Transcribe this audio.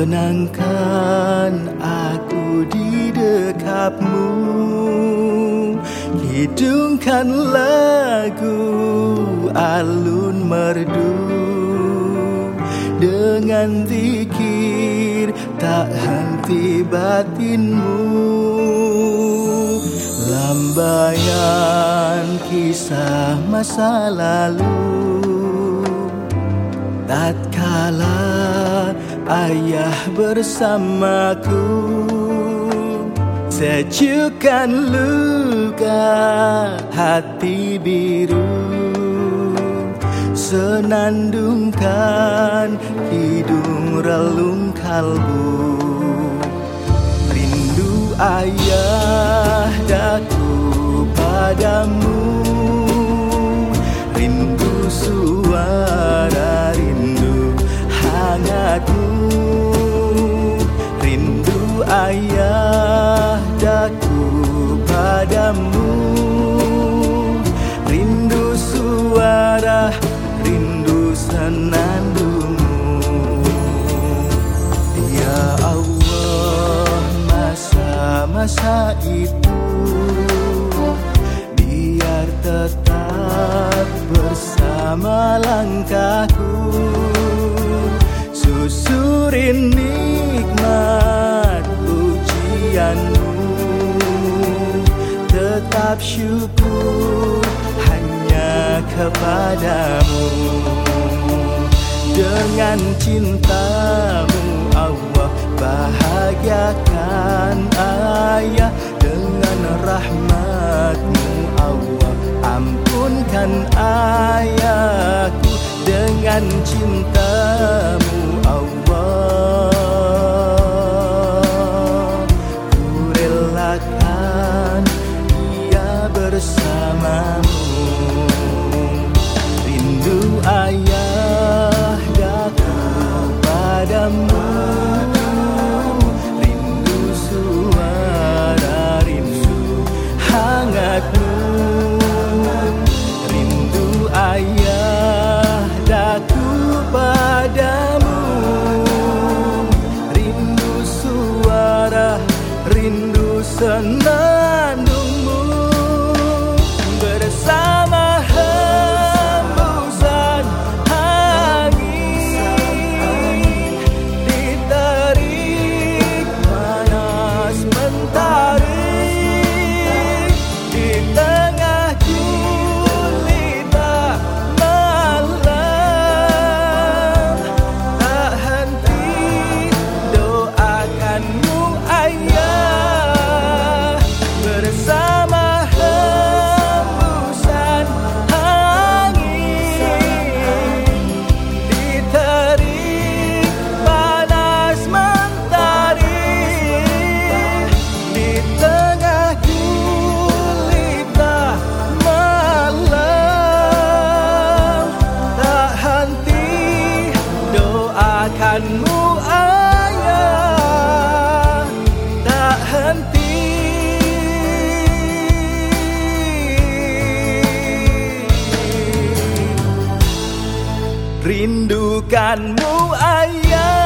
Tenangkan aku di dekapmu. Hidungkan lagu alun merdu. Dengan zikir tak henti batinmu. Lambaian kisah masa lalu. Tatkala ayah bersamaku Sejukkan luka hati biru Senandungkan hidung relung kalbu. Rindu ayah daku padamu masa-masa itu. Biar tetap bersama langkahku. Susurin nikmat ujianmu. Tetap syukur hanya kepadamu. Dengan cintamu bahagiakan ayah Dengan rahmatmu Allah. Ampunkan ayahku Dengan cintamu padamu doakanmu ayah. Tak henti. Rindukanmu ayah